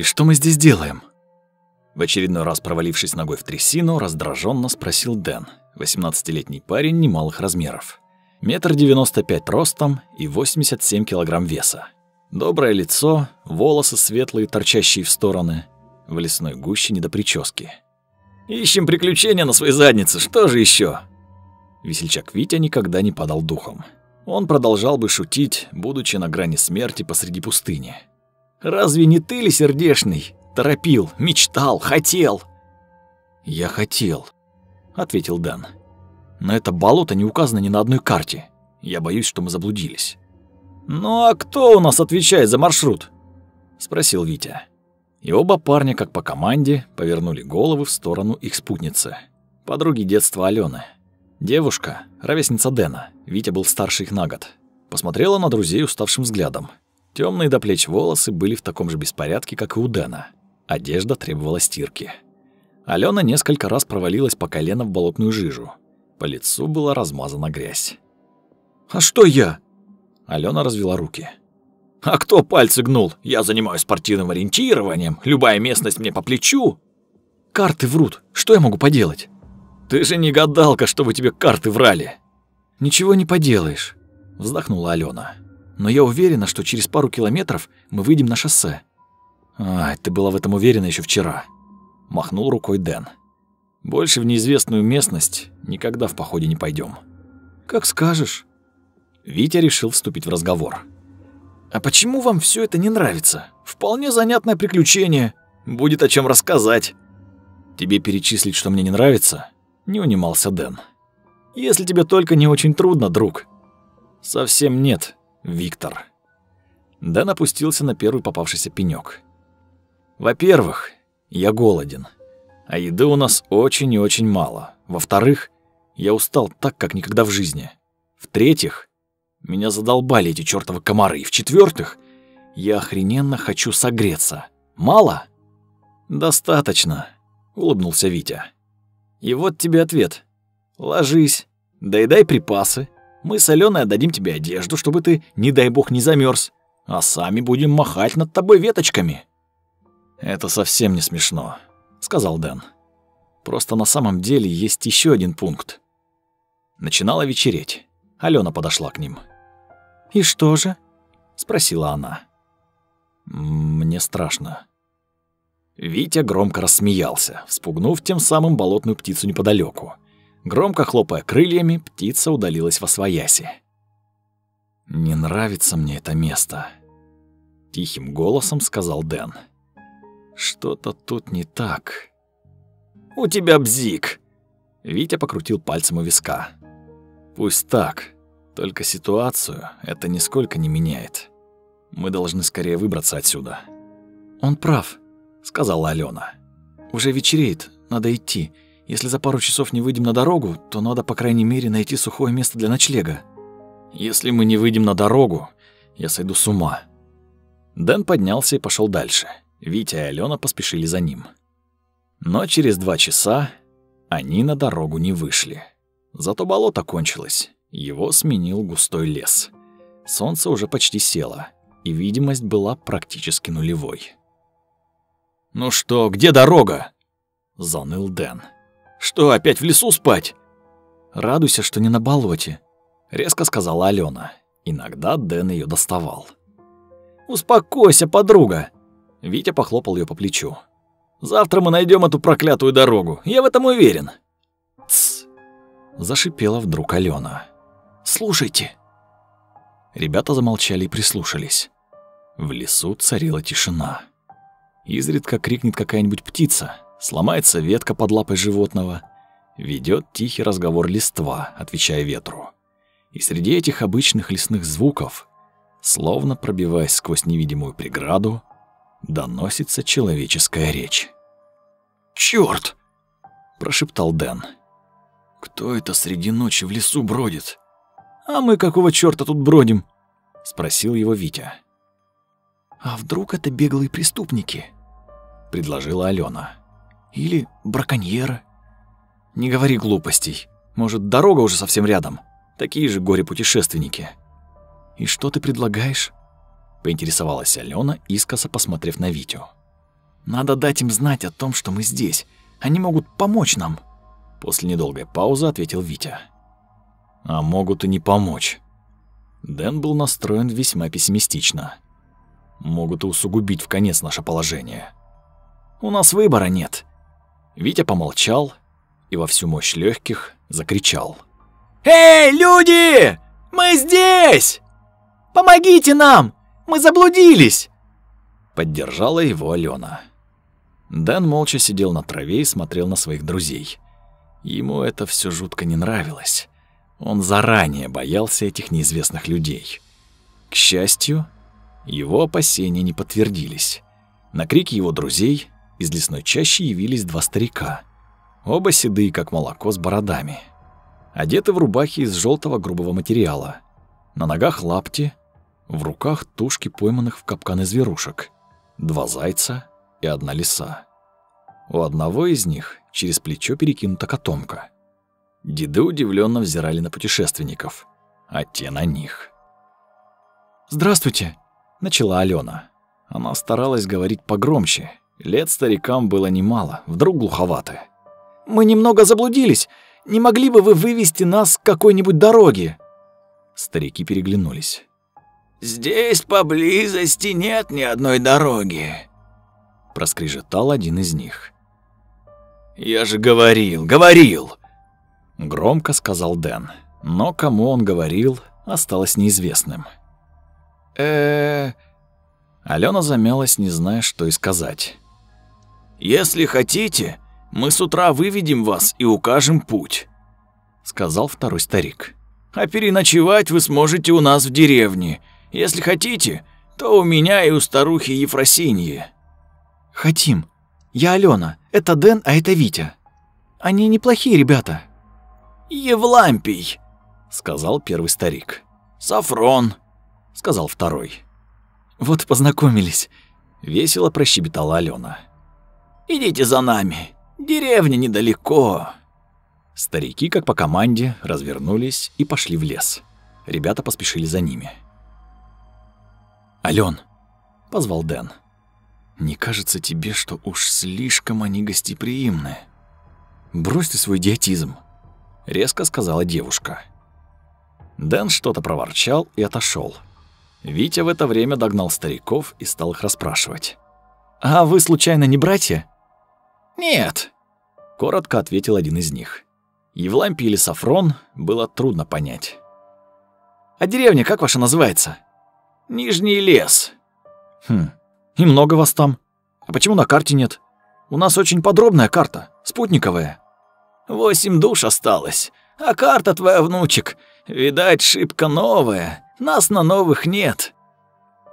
«И что мы здесь делаем?» В очередной раз провалившись ногой в трясину, раздраженно спросил Дэн, 18-летний парень немалых размеров. Метр девяносто пять ростом и 87 килограмм веса. Доброе лицо, волосы светлые, торчащие в стороны, в лесной гуще не до прически. «Ищем приключения на своей заднице, что же еще? Весельчак Витя никогда не падал духом. Он продолжал бы шутить, будучи на грани смерти посреди пустыни. «Разве не ты ли, сердешный? Торопил, мечтал, хотел?» «Я хотел», — ответил Дэн. «Но это болото не указано ни на одной карте. Я боюсь, что мы заблудились». «Ну а кто у нас отвечает за маршрут?» — спросил Витя. И оба парня, как по команде, повернули головы в сторону их спутницы, подруги детства Алены. Девушка, ровесница Дэна, Витя был старше их на год, посмотрела на друзей уставшим взглядом. Темные до плеч волосы были в таком же беспорядке, как и у Дэна. Одежда требовала стирки. Алена несколько раз провалилась по колено в болотную жижу. По лицу была размазана грязь. «А что я?» Алена развела руки. «А кто пальцы гнул? Я занимаюсь спортивным ориентированием, любая местность мне по плечу». «Карты врут, что я могу поделать?» «Ты же не гадалка, чтобы тебе карты врали». «Ничего не поделаешь», — вздохнула Алена. «Но я уверена, что через пару километров мы выйдем на шоссе». «А, ты была в этом уверена еще вчера», — махнул рукой Дэн. «Больше в неизвестную местность никогда в походе не пойдем. «Как скажешь». Витя решил вступить в разговор. «А почему вам все это не нравится? Вполне занятное приключение. Будет о чем рассказать». «Тебе перечислить, что мне не нравится?» — не унимался Дэн. «Если тебе только не очень трудно, друг». «Совсем нет, Виктор». Дэн опустился на первый попавшийся пенёк. «Во-первых, я голоден, а еды у нас очень и очень мало. Во-вторых, я устал так, как никогда в жизни. В-третьих, меня задолбали эти чёртовы комары. И в-четвёртых, я охрененно хочу согреться. Мало? Достаточно, улыбнулся Витя. И вот тебе ответ. Ложись, доедай припасы. Мы с Аленой отдадим тебе одежду, чтобы ты, не дай бог, не замерз, а сами будем махать над тобой веточками. Это совсем не смешно, сказал Дэн. Просто на самом деле есть еще один пункт. Начинало вечереть. Алена подошла к ним. «И что же?» — спросила она. «Мне страшно». Витя громко рассмеялся, вспугнув тем самым болотную птицу неподалеку. Громко хлопая крыльями, птица удалилась во свояси. «Не нравится мне это место», — тихим голосом сказал Дэн. «Что-то тут не так». «У тебя бзик!» Витя покрутил пальцем у виска. «Пусть так. Только ситуацию это нисколько не меняет. Мы должны скорее выбраться отсюда. Он прав, сказала Алена. Уже вечереет, надо идти. Если за пару часов не выйдем на дорогу, то надо по крайней мере найти сухое место для ночлега. Если мы не выйдем на дорогу, я сойду с ума. Дэн поднялся и пошел дальше. Витя и Алена поспешили за ним. Но через два часа они на дорогу не вышли. Зато болото кончилось. Его сменил густой лес. Солнце уже почти село, и видимость была практически нулевой. «Ну что, где дорога?» — заныл Дэн. «Что, опять в лесу спать?» «Радуйся, что не на болоте», — резко сказала Алена. Иногда Дэн ее доставал. «Успокойся, подруга!» Витя похлопал ее по плечу. «Завтра мы найдем эту проклятую дорогу, я в этом уверен». «Тсс!» — зашипела вдруг Алена. Слушайте!» Ребята замолчали и прислушались. В лесу царила тишина. Изредка крикнет какая-нибудь птица, сломается ветка под лапой животного, ведет тихий разговор листва, отвечая ветру. И среди этих обычных лесных звуков, словно пробиваясь сквозь невидимую преграду, доносится человеческая речь. «Чёрт!» – прошептал Дэн. «Кто это среди ночи в лесу бродит?» «А мы какого чёрта тут бродим?» — спросил его Витя. «А вдруг это беглые преступники?» — предложила Алена. «Или браконьеры?» «Не говори глупостей. Может, дорога уже совсем рядом? Такие же горе-путешественники». «И что ты предлагаешь?» — поинтересовалась Алена, искоса посмотрев на Витю. Надо дать им знать о том, что мы здесь. Они могут помочь нам. После недолгой паузы ответил Витя. А могут и не помочь. Дэн был настроен весьма пессимистично. Могут и усугубить в конец наше положение. У нас выбора нет. Витя помолчал и во всю мощь легких закричал. «Эй, люди! Мы здесь! Помогите нам! Мы заблудились!» Поддержала его Алена. Дэн молча сидел на траве и смотрел на своих друзей. Ему это все жутко не нравилось. Он заранее боялся этих неизвестных людей. К счастью, его опасения не подтвердились. На крики его друзей из лесной чащи явились два старика. Оба седые, как молоко, с бородами. Одеты в рубахи из желтого грубого материала. На ногах лапти, в руках тушки пойманных в капканы зверушек. Два зайца и одна лиса. У одного из них через плечо перекинута котомка. Деды удивленно взирали на путешественников, а те на них. «Здравствуйте», — начала Алена. Она старалась говорить погромче. Лет старикам было немало, вдруг глуховаты. «Мы немного заблудились. Не могли бы вы вывести нас к какой-нибудь дороге?» Старики переглянулись. «Здесь поблизости нет ни одной дороги», — проскрежетал один из них. «Я же говорил, говорил!» Громко сказал Дэн, но кому он говорил, осталось неизвестным. э Алена замялась, не зная, что и сказать. «Если хотите, мы с утра выведем вас и укажем путь», — сказал второй старик. «А переночевать вы сможете у нас в деревне. Если хотите, то у меня и у старухи Ефросиньи». «Хотим. Я Алена, это Дэн, а это Витя. Они неплохие ребята». «Евлампий», — сказал первый старик. «Сафрон», — сказал второй. «Вот познакомились», — весело прощебетала Алена. «Идите за нами, деревня недалеко». Старики, как по команде, развернулись и пошли в лес. Ребята поспешили за ними. «Алён», — позвал Дэн, — «не кажется тебе, что уж слишком они гостеприимны? Брось ты свой идиотизм», — резко сказала девушка. Дэн что-то проворчал и отошел. Витя в это время догнал стариков и стал их расспрашивать. «А вы, случайно, не братья?» «Нет», — коротко ответил один из них. Евлампий или Сафрон было трудно понять. «А деревня как ваша называется?» Нижний лес. Хм. И много вас там. А почему на карте нет? У нас очень подробная карта, спутниковая. Восемь душ осталось. А карта твоя, внучек, видать, шибко новая. Нас на новых нет.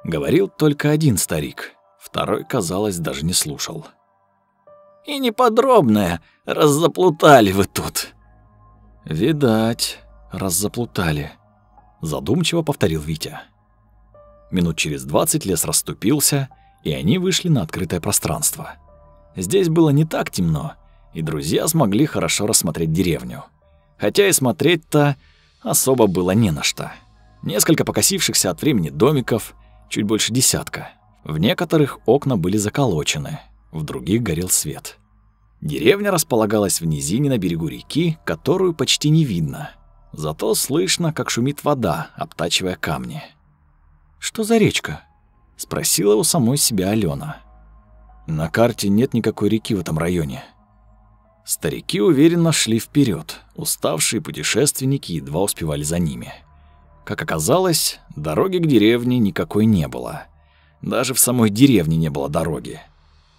Говорил только один старик. Второй, казалось, даже не слушал. И неподробная, раз заплутали вы тут. Видать, раз заплутали. Задумчиво повторил Витя. Минут через двадцать лес расступился, и они вышли на открытое пространство. Здесь было не так темно, и друзья смогли хорошо рассмотреть деревню. Хотя и смотреть-то особо было не на что. Несколько покосившихся от времени домиков, чуть больше десятка. В некоторых окна были заколочены, в других горел свет. Деревня располагалась в низине на берегу реки, которую почти не видно. Зато слышно, как шумит вода, обтачивая камни. «Что за речка?» — спросила у самой себя Алена. «На карте нет никакой реки в этом районе». Старики уверенно шли вперед. Уставшие путешественники едва успевали за ними. Как оказалось, дороги к деревне никакой не было. Даже в самой деревне не было дороги.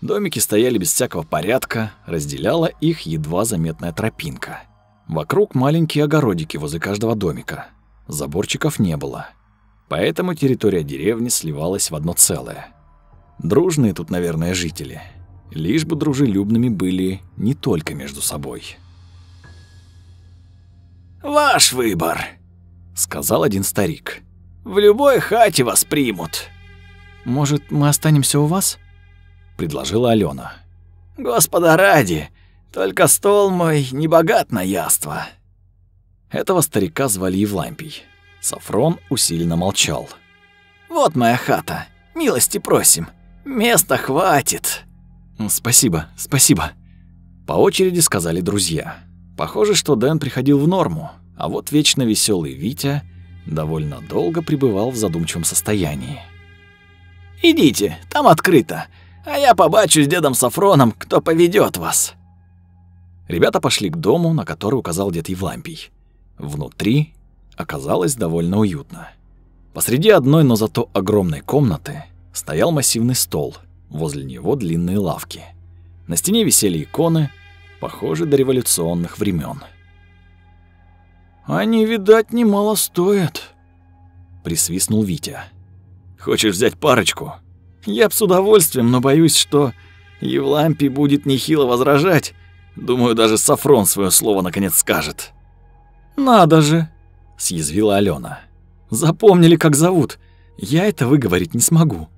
Домики стояли без всякого порядка, разделяла их едва заметная тропинка. Вокруг маленькие огородики возле каждого домика. Заборчиков не было. Поэтому территория деревни сливалась в одно целое. Дружные тут, наверное, жители. Лишь бы дружелюбными были не только между собой. «Ваш выбор», — сказал один старик. «В любой хате вас примут». «Может, мы останемся у вас?» — предложила Алена. «Господа ради, только стол мой не богат на яство». Этого старика звали Евлампий. Сафрон усиленно молчал. «Вот моя хата. Милости просим. Места хватит». «Спасибо, спасибо», — по очереди сказали друзья. Похоже, что Дэн приходил в норму, а вот вечно веселый Витя довольно долго пребывал в задумчивом состоянии. «Идите, там открыто, а я побачу с дедом Сафроном, кто поведет вас». Ребята пошли к дому, на который указал дед Евлампий. Внутри оказалось довольно уютно. Посреди одной, но зато огромной комнаты стоял массивный стол, возле него длинные лавки. На стене висели иконы, похожие до революционных времен. «Они, видать, немало стоят», — присвистнул Витя. «Хочешь взять парочку? Я б с удовольствием, но боюсь, что Евлампий будет нехило возражать. Думаю, даже Сафрон свое слово наконец скажет». «Надо же!» — съязвила Алена. «Запомнили, как зовут. Я это выговорить не смогу».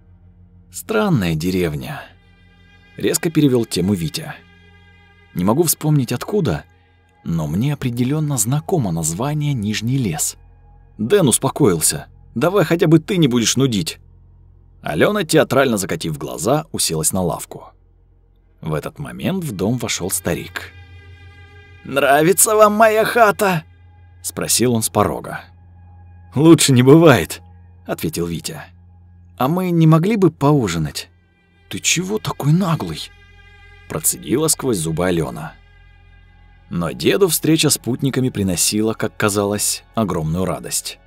«Странная деревня». Резко перевел тему Витя. Не могу вспомнить откуда, но мне определенно знакомо название Нижний лес. Дэн успокоился. Давай хотя бы ты не будешь нудить. Алена, театрально закатив глаза, уселась на лавку. В этот момент в дом вошел старик. «Нравится вам моя хата?» — спросил он с порога. «Лучше не бывает», — ответил Витя. «А мы не могли бы поужинать?» «Ты чего такой наглый?» Процедила сквозь зубы Алена. Но деду встреча с путниками приносила, как казалось, огромную радость.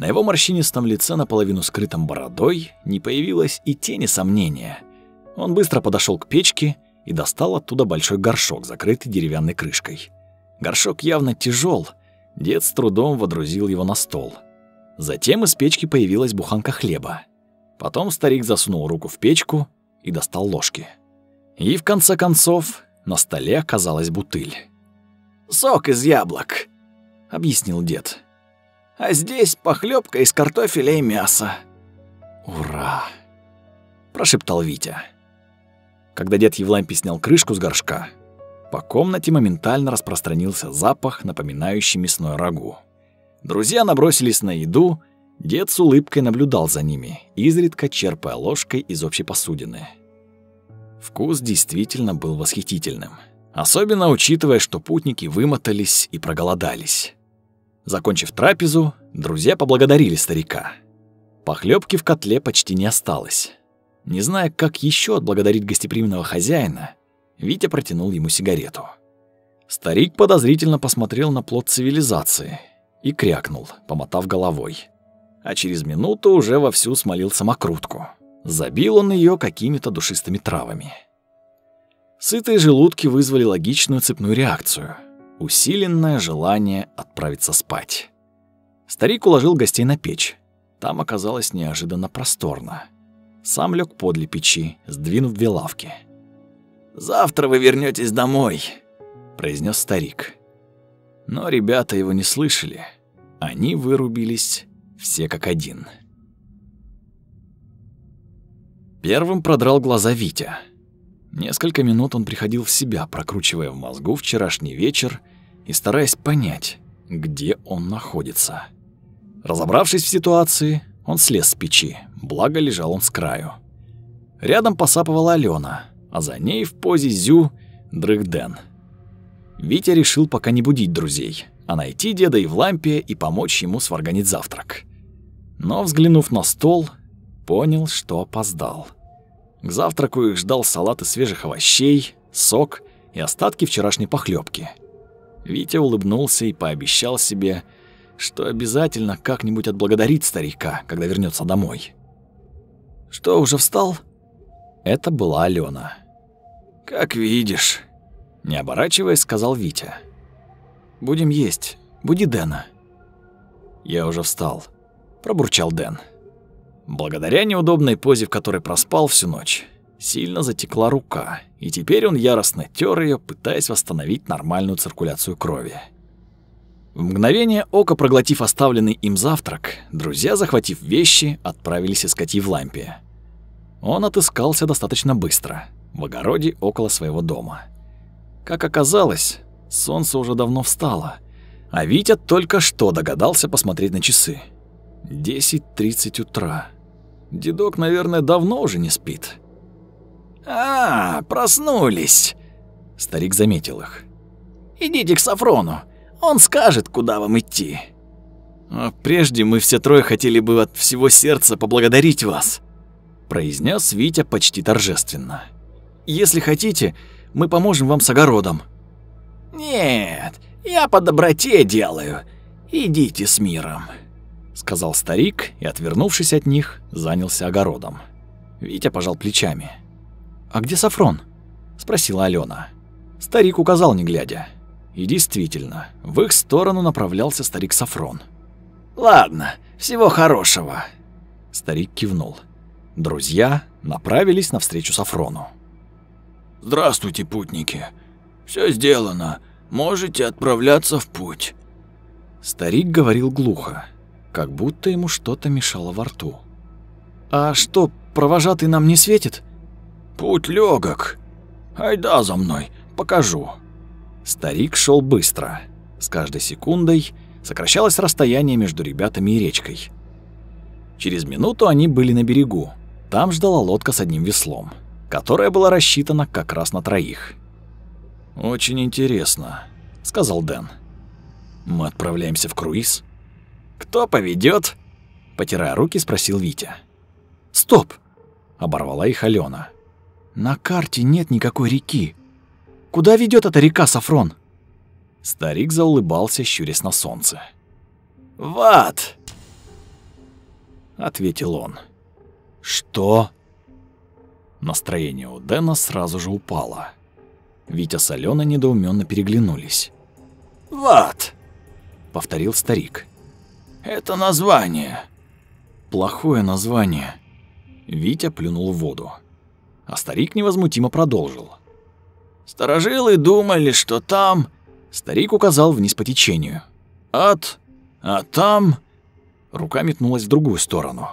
На его морщинистом лице, наполовину скрытом бородой, не появилось и тени сомнения. Он быстро подошел к печке и достал оттуда большой горшок, закрытый деревянной крышкой. Горшок явно тяжел, Дед с трудом водрузил его на стол. Затем из печки появилась буханка хлеба. Потом старик засунул руку в печку и достал ложки. И в конце концов на столе оказалась бутыль. «Сок из яблок», — объяснил дед. «А здесь похлебка из картофеля и мяса». «Ура!» — прошептал Витя. Когда дед Евлампий снял крышку с горшка, по комнате моментально распространился запах, напоминающий мясной рагу. Друзья набросились на еду, дед с улыбкой наблюдал за ними, изредка черпая ложкой из общей посудины. Вкус действительно был восхитительным, особенно учитывая, что путники вымотались и проголодались. Закончив трапезу, друзья поблагодарили старика. Похлебки в котле почти не осталось. Не зная, как еще отблагодарить гостеприимного хозяина, Витя протянул ему сигарету. Старик подозрительно посмотрел на плод цивилизации и крякнул, помотав головой. А через минуту уже вовсю смолил самокрутку. Забил он ее какими-то душистыми травами. Сытые желудки вызвали логичную цепную реакцию. Усиленное желание отправиться спать. Старик уложил гостей на печь. Там оказалось неожиданно просторно. Сам лег подле печи, сдвинув две лавки — Завтра вы вернетесь домой», — произнес старик. Но ребята его не слышали. Они вырубились все как один. Первым продрал глаза Витя. Несколько минут он приходил в себя, прокручивая в мозгу вчерашний вечер и стараясь понять, где он находится. Разобравшись в ситуации, он слез с печи, благо лежал он с краю. Рядом посапывала Алена, а за ней в позе зю дрых Дэн. Витя решил пока не будить друзей, а найти деда и в лампе и помочь ему сварганить завтрак. Но, взглянув на стол, понял, что опоздал. К завтраку их ждал салат из свежих овощей, сок и остатки вчерашней похлебки. Витя улыбнулся и пообещал себе, что обязательно как-нибудь отблагодарит старика, когда вернется домой. «Что, уже встал?» Это была Алена. «Как видишь», — не оборачиваясь, сказал Витя. «Будем есть. Буди Дэна». «Я уже встал», — пробурчал Дэн. Благодаря неудобной позе, в которой проспал всю ночь, сильно затекла рука, и теперь он яростно тер ее, пытаясь восстановить нормальную циркуляцию крови. В мгновение ока, проглотив оставленный им завтрак, друзья, захватив вещи, отправились искать Евлампия. Он отыскался достаточно быстро, в огороде около своего дома. Как оказалось, солнце уже давно встало, а Витя только что догадался посмотреть на часы. 10.30 утра. Дедок, наверное, давно уже не спит. А, проснулись. Старик заметил их. Идите к Сафрону. Он скажет, куда вам идти. А прежде мы все трое хотели бы от всего сердца поблагодарить вас, произнес Витя почти торжественно. Если хотите, мы поможем вам с огородом. Нет, я по доброте делаю. Идите с миром, сказал старик и, отвернувшись от них, занялся огородом. Витя пожал плечами. А где Сафрон? спросила Алена. Старик указал, не глядя. И действительно, в их сторону направлялся старик Сафрон. «Ладно, всего хорошего», — старик кивнул. Друзья направились навстречу Сафрону. «Здравствуйте, путники. Все сделано. Можете отправляться в путь». Старик говорил глухо, как будто ему что-то мешало во рту. «А что, провожатый нам не светит?» «Путь легок. Айда за мной, покажу». Старик шел быстро. С каждой секундой сокращалось расстояние между ребятами и речкой. Через минуту они были на берегу. Там ждала лодка с одним веслом, которая была рассчитана как раз на троих. «Очень интересно», — сказал Дэн. «Мы отправляемся в круиз?» «Кто поведет? потирая руки, спросил Витя. «Стоп!» — оборвала их Алена. «На карте нет никакой реки. Куда ведет эта река Сафрон?» Старик заулыбался, щурясь на солнце. «В ад!» — ответил он. «Что?» Настроение у Дэна сразу же упало. Витя с Аленой недоуменно переглянулись. «В ад!» — повторил старик. «Это название». «Плохое название». Витя плюнул в воду. А старик невозмутимо продолжил. Старожилы думали, что там... Старик указал вниз по течению. Ад, а там... Рука метнулась в другую сторону.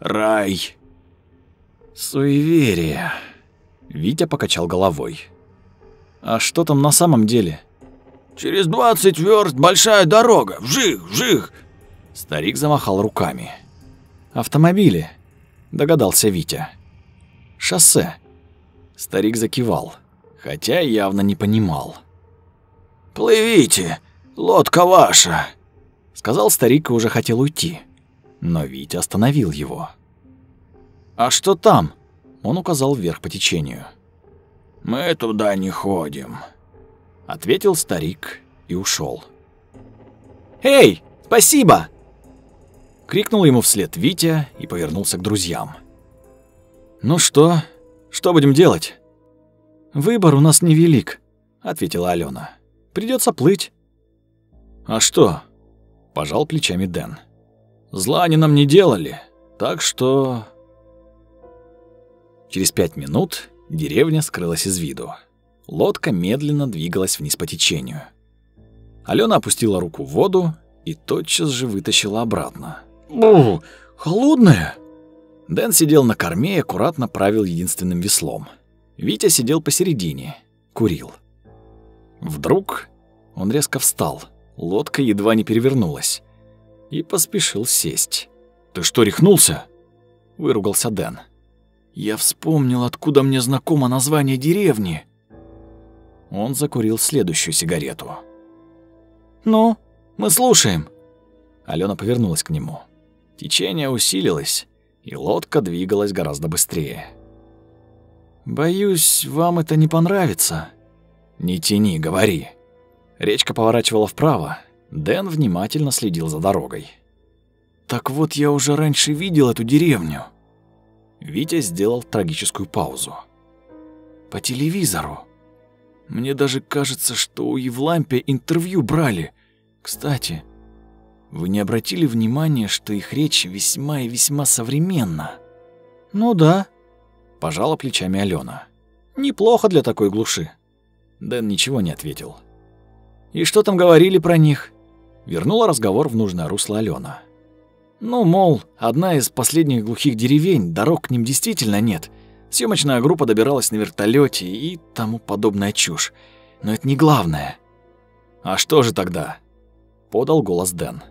Рай. Суеверие. Витя покачал головой. А что там на самом деле? Через двадцать верст большая дорога. Вжих, вжих. Старик замахал руками. Автомобили, догадался Витя. Шоссе. Старик закивал хотя явно не понимал. «Плывите, лодка ваша», — сказал старик и уже хотел уйти. Но Витя остановил его. «А что там?» — он указал вверх по течению. «Мы туда не ходим», — ответил старик и ушел. «Эй, спасибо!» — крикнул ему вслед Витя и повернулся к друзьям. «Ну что? Что будем делать?» «Выбор у нас невелик», — ответила Алена. Придется плыть». «А что?» — пожал плечами Дэн. «Зла они нам не делали, так что...» Через пять минут деревня скрылась из виду. Лодка медленно двигалась вниз по течению. Алена опустила руку в воду и тотчас же вытащила обратно. «Бу, холодная!» Дэн сидел на корме и аккуратно правил единственным веслом — Витя сидел посередине, курил. Вдруг он резко встал, лодка едва не перевернулась, и поспешил сесть. «Ты что, рехнулся?» — выругался Дэн. «Я вспомнил, откуда мне знакомо название деревни». Он закурил следующую сигарету. «Ну, мы слушаем». Алена повернулась к нему. Течение усилилось, и лодка двигалась гораздо быстрее. «Боюсь, вам это не понравится». «Не тяни, говори». Речка поворачивала вправо. Дэн внимательно следил за дорогой. «Так вот, я уже раньше видел эту деревню». Витя сделал трагическую паузу. «По телевизору. Мне даже кажется, что у Евлампия интервью брали. Кстати, вы не обратили внимания, что их речь весьма и весьма современна?» «Ну да», Пожала плечами Алена. Неплохо для такой глуши. Дэн ничего не ответил. И что там говорили про них? Вернула разговор в нужное русло Алена. Ну, мол, одна из последних глухих деревень, дорог к ним действительно нет. Съемочная группа добиралась на вертолете и тому подобная чушь. Но это не главное. А что же тогда? Подал голос Дэн.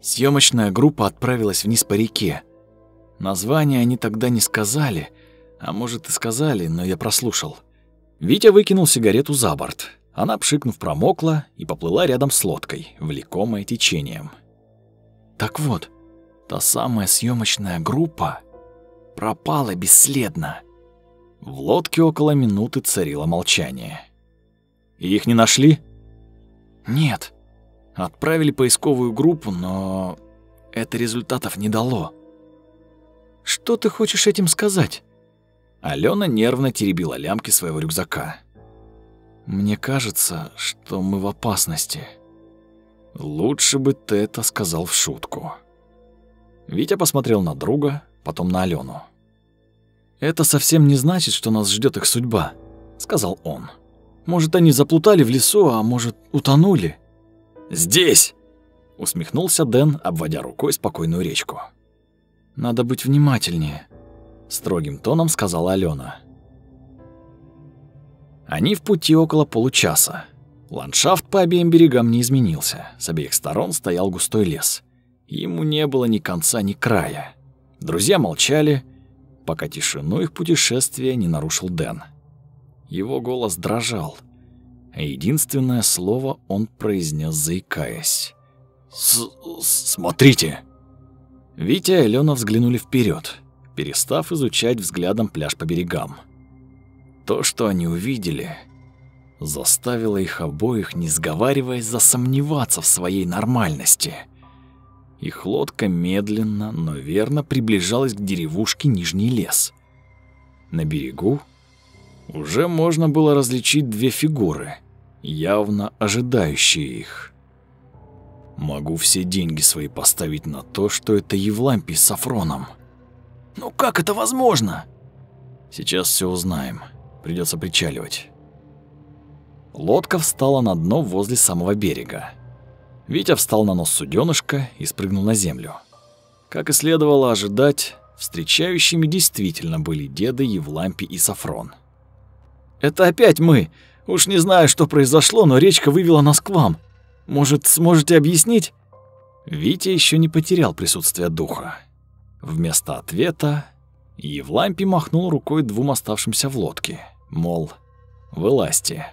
Съемочная группа отправилась вниз по реке. Название они тогда не сказали, А может, и сказали, но я прослушал. Витя выкинул сигарету за борт. Она, пшикнув, промокла и поплыла рядом с лодкой, влекомая течением. Так вот, та самая съемочная группа пропала бесследно. В лодке около минуты царило молчание. Их не нашли? Нет. Отправили поисковую группу, но это результатов не дало. Что ты хочешь этим сказать? Алена нервно теребила лямки своего рюкзака. Мне кажется, что мы в опасности. Лучше бы ты это сказал в шутку. Витя посмотрел на друга, потом на Алену. Это совсем не значит, что нас ждет их судьба, сказал он. Может, они заплутали в лесу, а может, утонули. Здесь, усмехнулся Дэн, обводя рукой спокойную речку. Надо быть внимательнее, строгим тоном сказала Алена. Они в пути около получаса. Ландшафт по обеим берегам не изменился. С обеих сторон стоял густой лес. Ему не было ни конца, ни края. Друзья молчали, пока тишину их путешествия не нарушил Дэн. Его голос дрожал, единственное слово он произнес, заикаясь. С «Смотрите!» Витя и Алена взглянули вперед, перестав изучать взглядом пляж по берегам. То, что они увидели, заставило их обоих, не сговариваясь, засомневаться в своей нормальности. Их лодка медленно, но верно приближалась к деревушке Нижний лес. На берегу уже можно было различить две фигуры, явно ожидающие их. Могу все деньги свои поставить на то, что это Евлампий с Сафроном. Ну как это возможно? Сейчас все узнаем. Придется причаливать. Лодка встала на дно возле самого берега. Витя встал на нос суденышка и спрыгнул на землю. Как и следовало ожидать, встречающими действительно были деды Евлампий и Сафрон. «Это опять мы. Уж не знаю, что произошло, но речка вывела нас к вам. Может, сможете объяснить?» Витя еще не потерял присутствие духа. Вместо ответа Евлампий махнул рукой двум оставшимся в лодке, мол, вылазьте.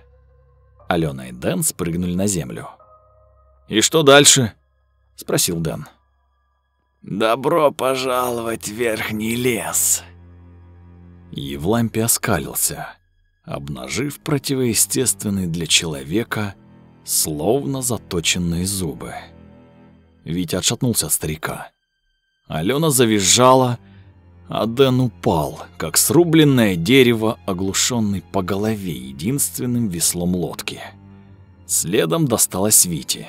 Алена и Дэн спрыгнули на землю. «И что дальше?» — спросил Дэн. «Добро пожаловать в Верхний лес!» Евлампий оскалился, обнажив противоестественные для человека, словно заточенные зубы. Витя отшатнулся от старика. Алена завизжала, а Дэн упал, как срубленное дерево, оглушенный по голове единственным веслом лодки. Следом досталось Вите.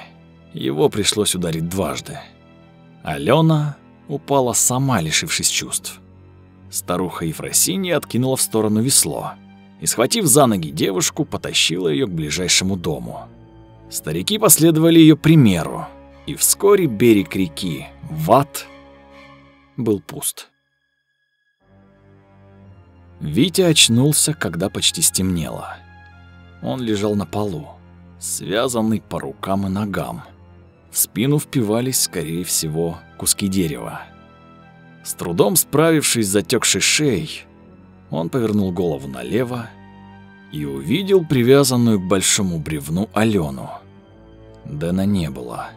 Его пришлось ударить дважды. Алена упала сама, лишившись чувств. Старуха Ефросинья откинула в сторону весло и, схватив за ноги девушку, потащила ее к ближайшему дому. Старики последовали ее примеру, и вскоре берег реки Ват был пуст. Витя очнулся, когда почти стемнело. Он лежал на полу, связанный по рукам и ногам. В спину впивались, скорее всего, куски дерева. С трудом справившись с затекшей шеей, он повернул голову налево и увидел привязанную к большому бревну Алену. Дэна не было.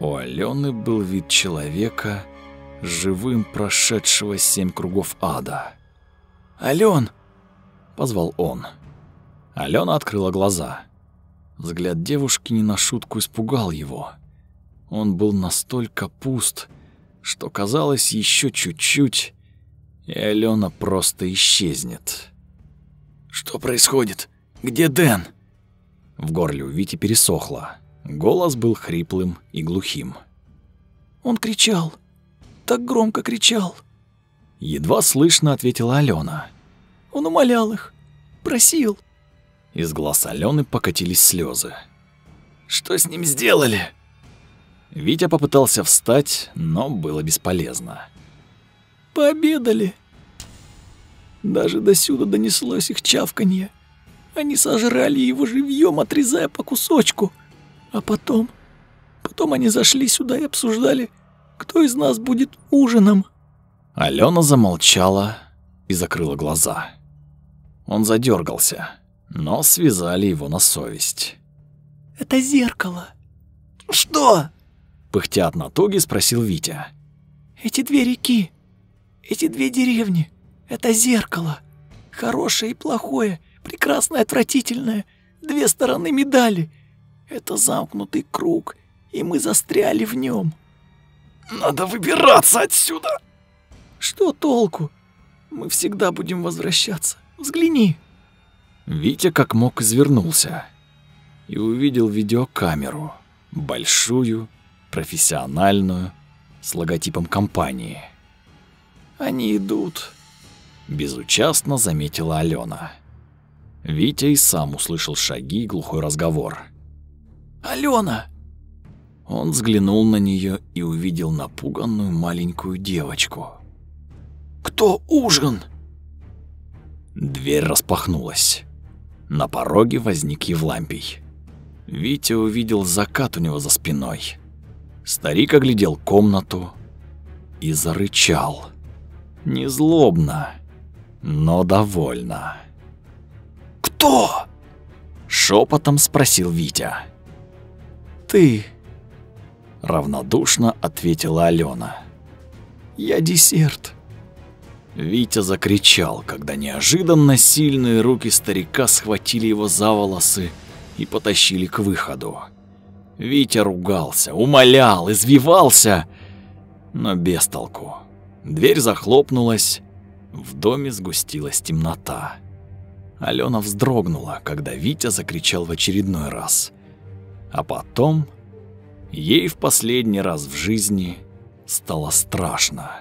У Алены был вид человека, живым прошедшего семь кругов ада. «Алён!» — позвал он. Алена открыла глаза. Взгляд девушки не на шутку испугал его. Он был настолько пуст, что казалось еще чуть-чуть, и Алена просто исчезнет. «Что происходит? Где Дэн?» В горле у Вити пересохло. Голос был хриплым и глухим. «Он кричал. Так громко кричал. Едва слышно ответила Алена. Он умолял их, просил. Из глаз Алены покатились слезы. Что с ним сделали? Витя попытался встать, но было бесполезно. Пообедали. Даже до сюда донеслось их чавканье. Они сожрали его живьем, отрезая по кусочку. А потом... Потом они зашли сюда и обсуждали, кто из нас будет ужином. Алена замолчала, и закрыла глаза. Он задергался, но связали его на совесть. «Это зеркало». «Что?» Пыхтя от натуги, спросил Витя. «Эти две реки, эти две деревни — это зеркало. Хорошее и плохое, прекрасное и отвратительное. Две стороны медали. Это замкнутый круг, и мы застряли в нем. «Надо выбираться отсюда!» «Что толку? Мы всегда будем возвращаться. Взгляни!» Витя как мог извернулся и увидел видеокамеру, большую, профессиональную, с логотипом компании. «Они идут», — безучастно заметила Алена. Витя и сам услышал шаги и глухой разговор. «Алена!» Он взглянул на нее и увидел напуганную маленькую девочку. «Кто ужин?» Дверь распахнулась. На пороге возник Евлампий. Витя увидел закат у него за спиной. Старик оглядел комнату и зарычал. Не злобно, но довольно. «Кто?» — шепотом спросил Витя. «Ты», — равнодушно ответила Алена. «Я десерт». Витя закричал, когда неожиданно сильные руки старика схватили его за волосы и потащили к выходу. Витя ругался, умолял, извивался, но без толку. Дверь захлопнулась, в доме сгустилась темнота. Алена вздрогнула, когда Витя закричал в очередной раз. А потом ей в последний раз в жизни стало страшно.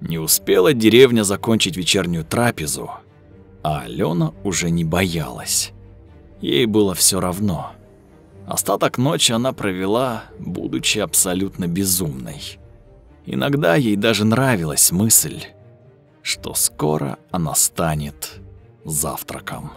Не успела деревня закончить вечернюю трапезу, а Алена уже не боялась. Ей было все равно. Остаток ночи она провела, будучи абсолютно безумной. Иногда ей даже нравилась мысль, что скоро она станет завтраком.